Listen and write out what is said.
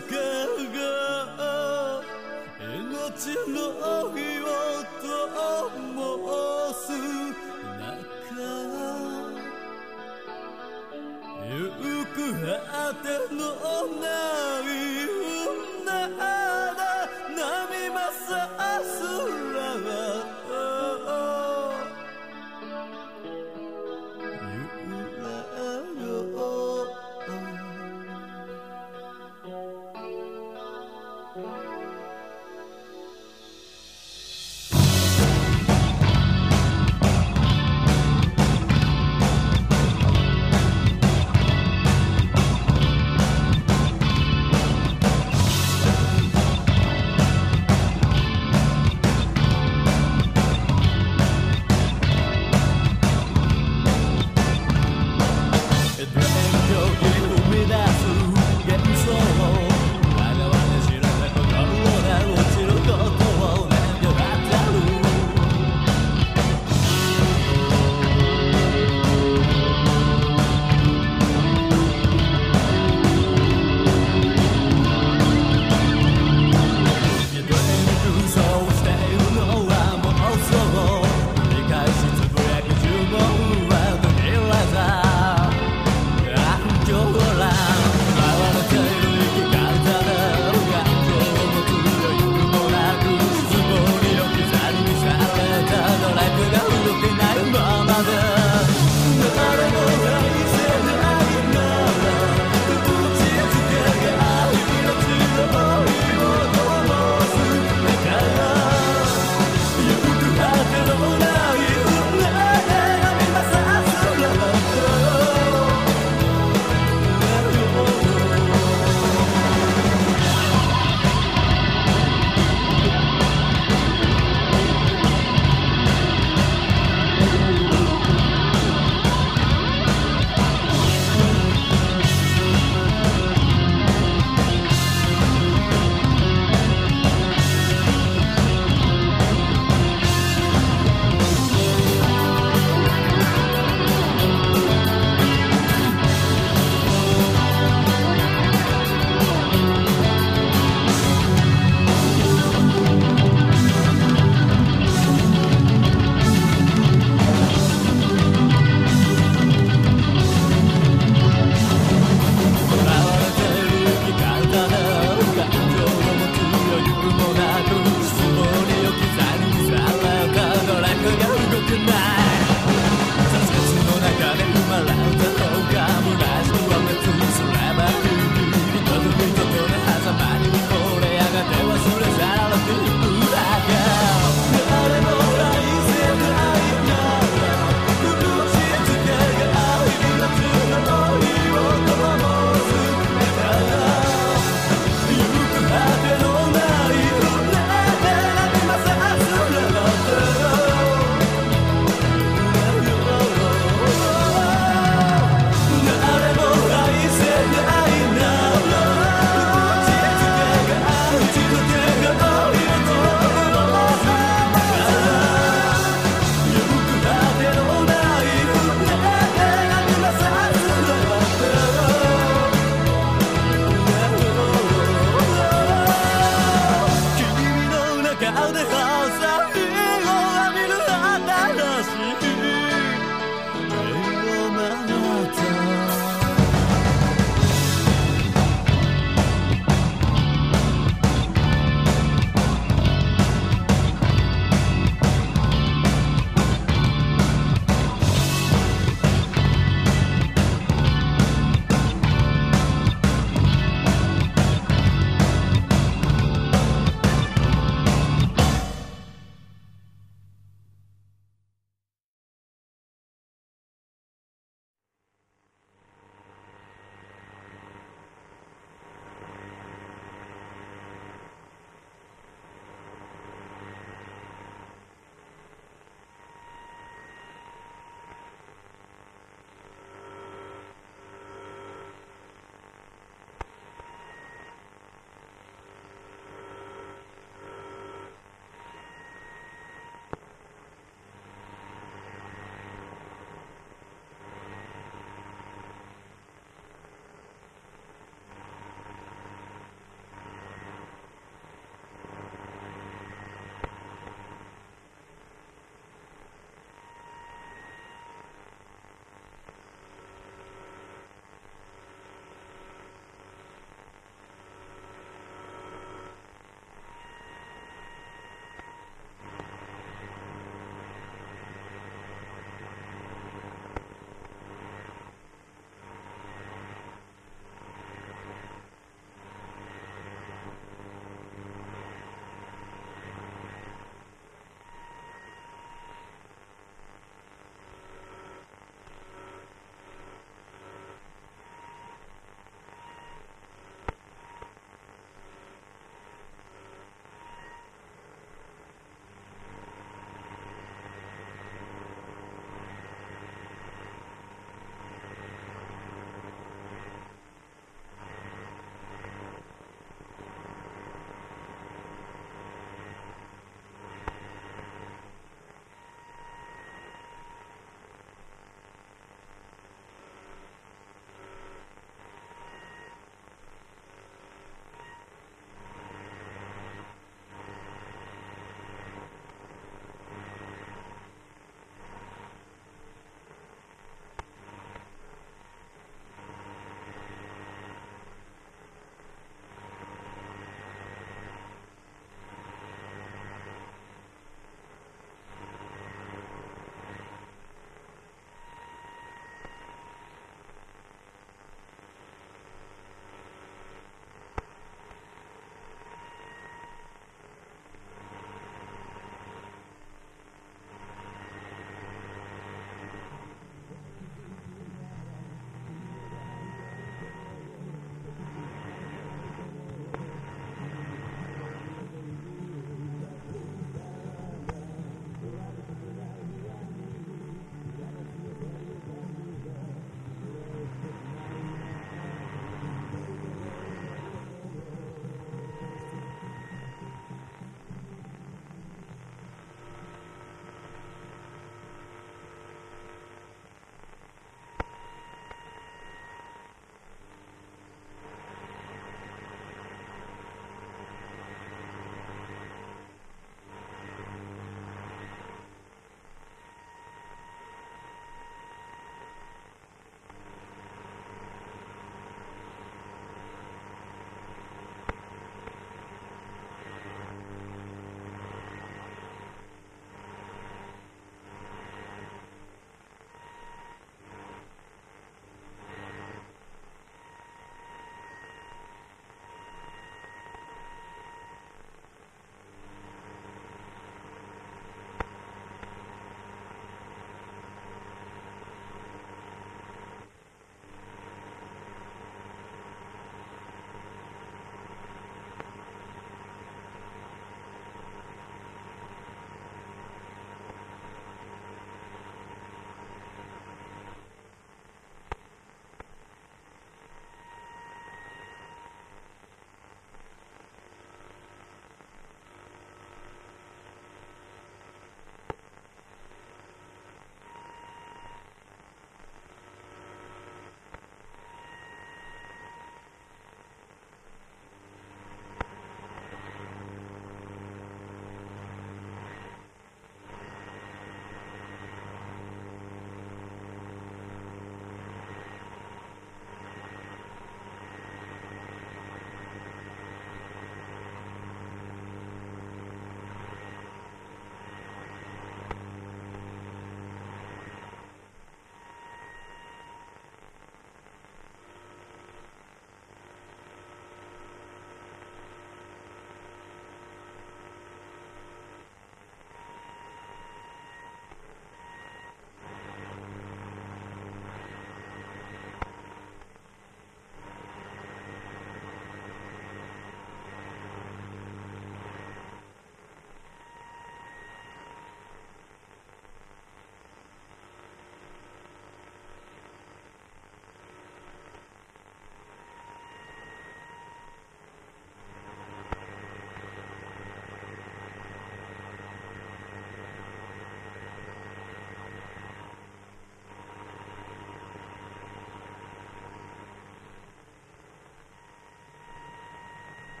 づけが命の火を灯す中行く果てのない